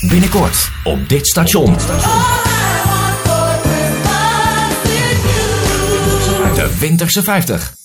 Binnenkort op dit station. De Winterse 50.